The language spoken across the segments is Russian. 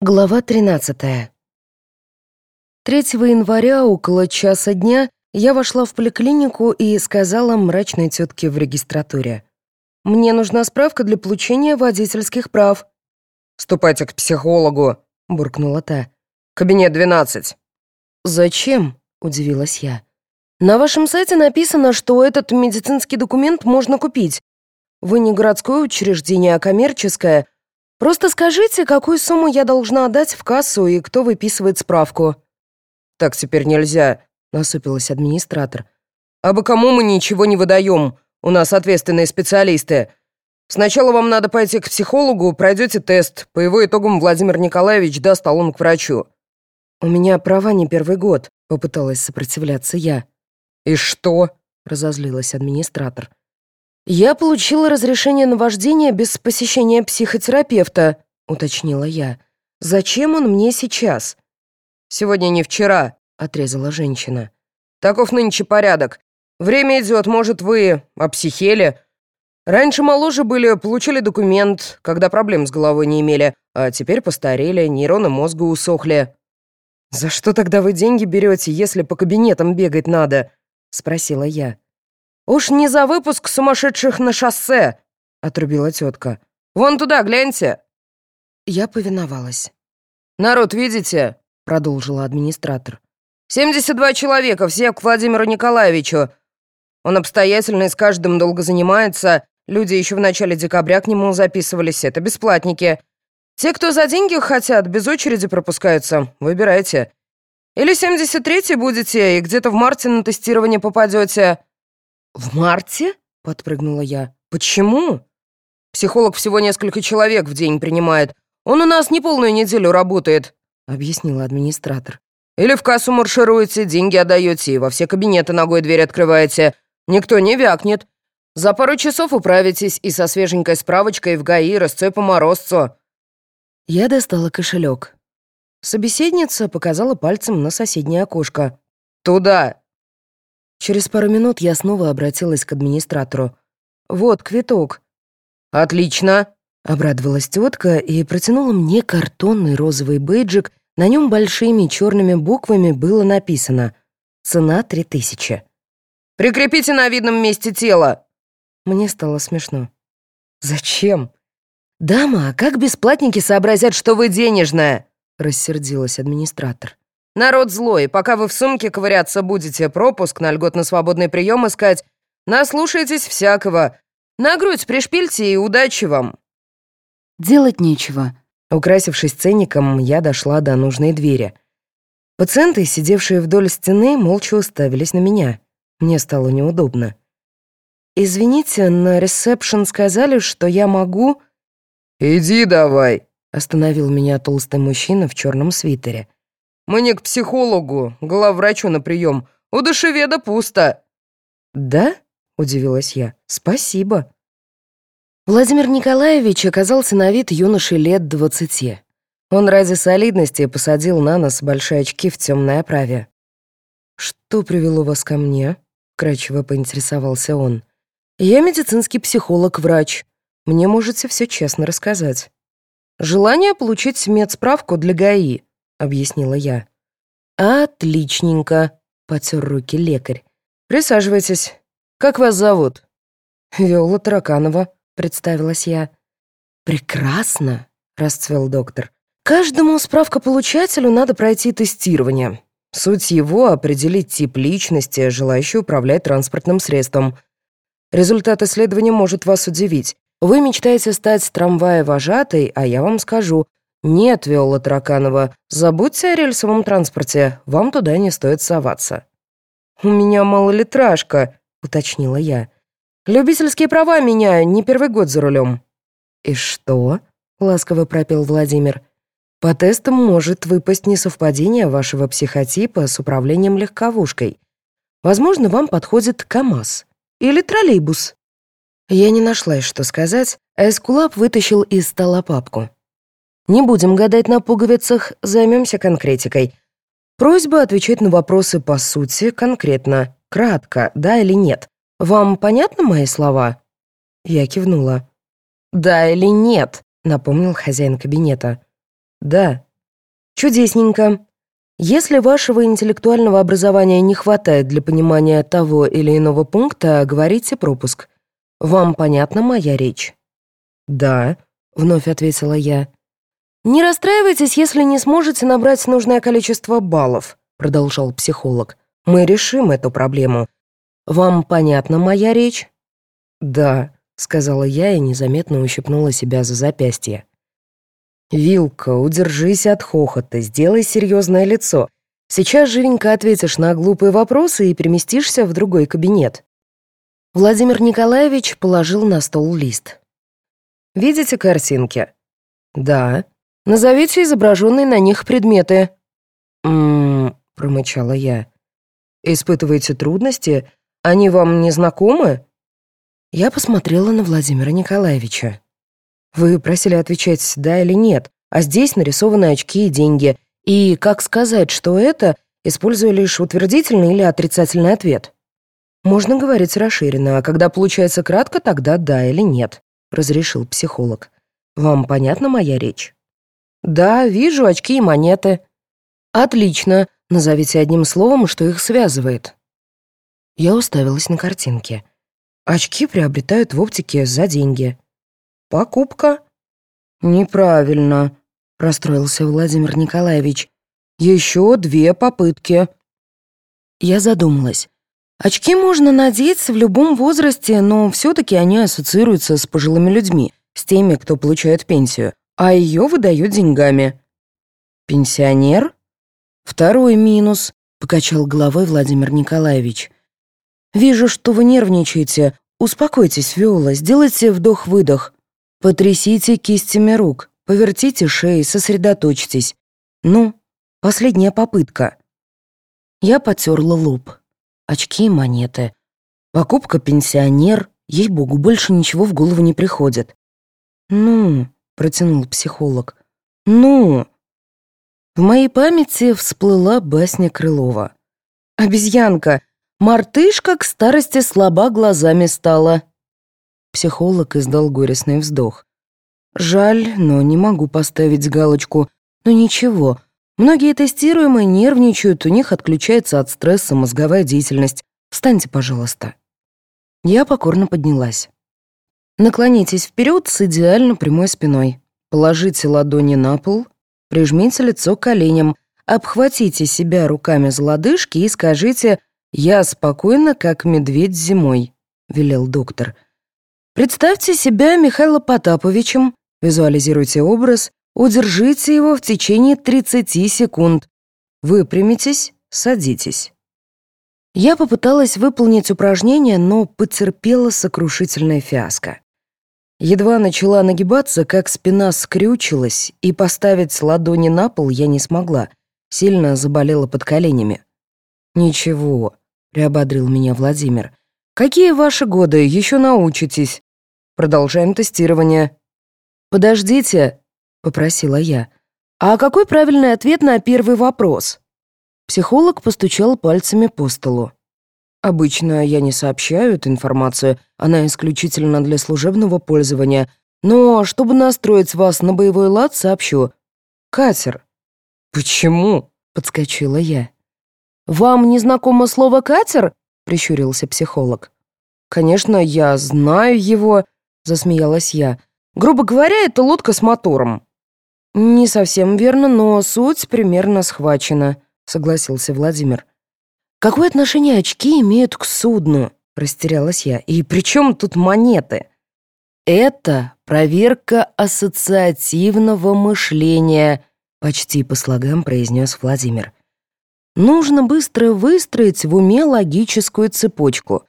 Глава 13. 3 января около часа дня я вошла в поликлинику и сказала мрачной тетке в регистратуре. «Мне нужна справка для получения водительских прав». «Ступайте к психологу», — буркнула та. «Кабинет 12». «Зачем?» — удивилась я. «На вашем сайте написано, что этот медицинский документ можно купить. Вы не городское учреждение, а коммерческое — Просто скажите, какую сумму я должна отдать в кассу и кто выписывает справку». «Так теперь нельзя», — насупилась администратор. «А бы кому мы ничего не выдаем? У нас ответственные специалисты. Сначала вам надо пойти к психологу, пройдете тест. По его итогам Владимир Николаевич даст талон к врачу». «У меня права не первый год», — попыталась сопротивляться я. «И что?» — разозлилась администратор. «Я получила разрешение на вождение без посещения психотерапевта», — уточнила я. «Зачем он мне сейчас?» «Сегодня не вчера», — отрезала женщина. «Таков нынче порядок. Время идет, может, вы обсихели. Раньше моложе были, получили документ, когда проблем с головой не имели, а теперь постарели, нейроны мозга усохли». «За что тогда вы деньги берете, если по кабинетам бегать надо?» — спросила я. «Уж не за выпуск сумасшедших на шоссе!» — отрубила тетка. «Вон туда, гляньте!» Я повиновалась. «Народ, видите?» — продолжила администратор. «72 человека, все к Владимиру Николаевичу. Он обстоятельно и с каждым долго занимается. Люди еще в начале декабря к нему записывались. Это бесплатники. Те, кто за деньги хотят, без очереди пропускаются. Выбирайте. Или 73-й будете и где-то в марте на тестирование попадете. «В марте?» — подпрыгнула я. «Почему?» «Психолог всего несколько человек в день принимает. Он у нас не полную неделю работает», — объяснила администратор. «Или в кассу маршируете, деньги отдаете и во все кабинеты ногой дверь открываете. Никто не вякнет. За пару часов управитесь и со свеженькой справочкой в ГАИ по морозцу». Я достала кошелек. Собеседница показала пальцем на соседнее окошко. «Туда!» Через пару минут я снова обратилась к администратору. «Вот квиток». «Отлично», — обрадовалась тетка и протянула мне картонный розовый бейджик. На нем большими черными буквами было написано «Цена три тысячи». «Прикрепите на видном месте тела». Мне стало смешно. «Зачем?» «Дама, а как бесплатники сообразят, что вы денежная?» — рассердилась администратор. Народ злой, пока вы в сумке ковыряться будете, пропуск на льготно-свободный прием искать, наслушайтесь всякого. На грудь пришпильте и удачи вам». Делать нечего. Украсившись ценником, я дошла до нужной двери. Пациенты, сидевшие вдоль стены, молча уставились на меня. Мне стало неудобно. «Извините, на ресепшн сказали, что я могу...» «Иди давай», — остановил меня толстый мужчина в черном свитере. Мы не к психологу, главврачу на прием. У душеведа пусто». «Да?» — удивилась я. «Спасибо». Владимир Николаевич оказался на вид юношей лет двадцати. Он ради солидности посадил на нос большие очки в темной оправе. «Что привело вас ко мне?» — кратчево поинтересовался он. «Я медицинский психолог-врач. Мне можете все честно рассказать. Желание получить медсправку для ГАИ. — объяснила я. «Отличненько», — потер руки лекарь. «Присаживайтесь. Как вас зовут?» «Виола Тараканова», — представилась я. «Прекрасно», — расцвел доктор. «Каждому справкополучателю надо пройти тестирование. Суть его — определить тип личности, желающий управлять транспортным средством. Результат исследования может вас удивить. Вы мечтаете стать трамвая-вожатой, а я вам скажу, «Нет, Виола Тараканова, забудьте о рельсовом транспорте, вам туда не стоит соваться». «У меня малолитражка», — уточнила я. «Любительские права меняю, не первый год за рулем». «И что?» — ласково пропел Владимир. «По тестам может выпасть несовпадение вашего психотипа с управлением легковушкой. Возможно, вам подходит КАМАЗ или троллейбус». Я не нашла, что сказать, а Эскулап вытащил из стола папку. Не будем гадать на пуговицах, займемся конкретикой. Просьба отвечать на вопросы по сути, конкретно, кратко, да или нет. Вам понятны мои слова?» Я кивнула. «Да или нет?» — напомнил хозяин кабинета. «Да», Чудесненько. Если вашего интеллектуального образования не хватает для понимания того или иного пункта, говорите пропуск. Вам понятна моя речь? Да, вновь ответила я. Не расстраивайтесь, если не сможете набрать нужное количество баллов, продолжал психолог. Мы решим эту проблему. Вам понятна моя речь? Да, сказала я и незаметно ущипнула себя за запястье. «Вилка, удержись от хохота, сделай серьезное лицо. Сейчас живенько ответишь на глупые вопросы и переместишься в другой кабинет». Владимир Николаевич положил на стол лист. «Видите картинки?» «Да». «Назовите изображенные на них предметы». «М-м-м», промычала я. «Испытываете трудности? Они вам не знакомы?» Я посмотрела на Владимира Николаевича. Вы просили отвечать «да» или «нет», а здесь нарисованы очки и деньги. И как сказать, что это, используя лишь утвердительный или отрицательный ответ? Можно говорить расширенно, а когда получается кратко, тогда «да» или «нет», — разрешил психолог. Вам понятна моя речь? Да, вижу очки и монеты. Отлично. Назовите одним словом, что их связывает. Я уставилась на картинки. Очки приобретают в оптике за деньги. «Покупка?» «Неправильно», — расстроился Владимир Николаевич. «Еще две попытки». Я задумалась. Очки можно надеть в любом возрасте, но все-таки они ассоциируются с пожилыми людьми, с теми, кто получает пенсию, а ее выдают деньгами. «Пенсионер?» «Второй минус», — покачал головой Владимир Николаевич. «Вижу, что вы нервничаете. Успокойтесь, Виола, сделайте вдох-выдох. Потрясите кистями рук, повертите шеи, сосредоточьтесь. Ну, последняя попытка. Я потерла лоб. Очки и монеты. Покупка пенсионер. Ей-богу, больше ничего в голову не приходит. «Ну», — протянул психолог, — «ну». В моей памяти всплыла басня Крылова. «Обезьянка, мартышка к старости слаба глазами стала». Психолог издал горестный вздох. «Жаль, но не могу поставить галочку. Но ничего. Многие тестируемые нервничают, у них отключается от стресса мозговая деятельность. Встаньте, пожалуйста». Я покорно поднялась. Наклонитесь вперед с идеально прямой спиной. Положите ладони на пол, прижмите лицо к коленям, обхватите себя руками за лодыжки и скажите «Я спокойно, как медведь зимой», — велел доктор. Представьте себя Михаилом Потаповичем, визуализируйте образ, удержите его в течение 30 секунд. Выпрямитесь, садитесь. Я попыталась выполнить упражнение, но потерпела сокрушительное фиаско. Едва начала нагибаться, как спина скрючилась, и поставить ладони на пол я не смогла. Сильно заболела под коленями. «Ничего», — приободрил меня Владимир. «Какие ваши годы? Еще научитесь. Продолжаем тестирование». «Подождите», — попросила я. «А какой правильный ответ на первый вопрос?» Психолог постучал пальцами по столу. «Обычно я не сообщаю эту информацию, она исключительно для служебного пользования, но чтобы настроить вас на боевой лад, сообщу. Катер». «Почему?» — подскочила я. «Вам не знакомо слово «катер»?» — прищурился психолог. «Конечно, я знаю его», засмеялась я. «Грубо говоря, это лодка с мотором». «Не совсем верно, но суть примерно схвачена», — согласился Владимир. «Какое отношение очки имеют к судну?» — растерялась я. «И при чем тут монеты?» «Это проверка ассоциативного мышления», — почти по слогам произнес Владимир. «Нужно быстро выстроить в уме логическую цепочку.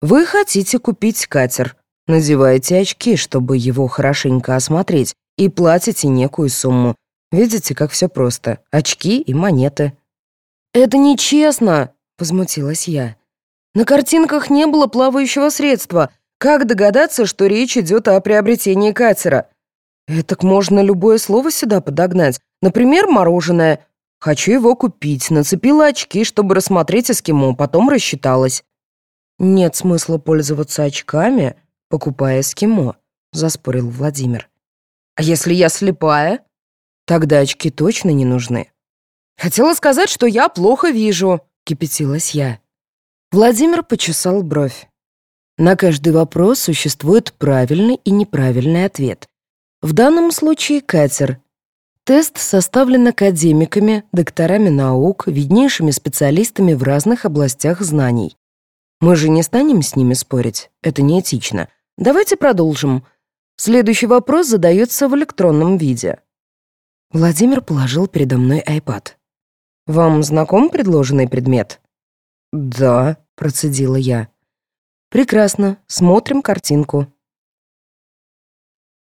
Вы хотите купить катер. Надеваете очки, чтобы его хорошенько осмотреть, и платите некую сумму. Видите, как все просто. Очки и монеты. «Это нечестно!» — возмутилась я. «На картинках не было плавающего средства. Как догадаться, что речь идет о приобретении катера? Этак можно любое слово сюда подогнать. Например, мороженое. Хочу его купить. Нацепила очки, чтобы рассмотреть эскимо, потом рассчиталась. Нет смысла пользоваться очками, покупая эскимо», — заспорил Владимир. «А если я слепая?» Тогда очки точно не нужны. Хотела сказать, что я плохо вижу, кипятилась я. Владимир почесал бровь. На каждый вопрос существует правильный и неправильный ответ. В данном случае катер. Тест составлен академиками, докторами наук, виднейшими специалистами в разных областях знаний. Мы же не станем с ними спорить, это неэтично. Давайте продолжим. Следующий вопрос задается в электронном виде. Владимир положил передо мной iPad. «Вам знаком предложенный предмет?» «Да», — процедила я. «Прекрасно. Смотрим картинку.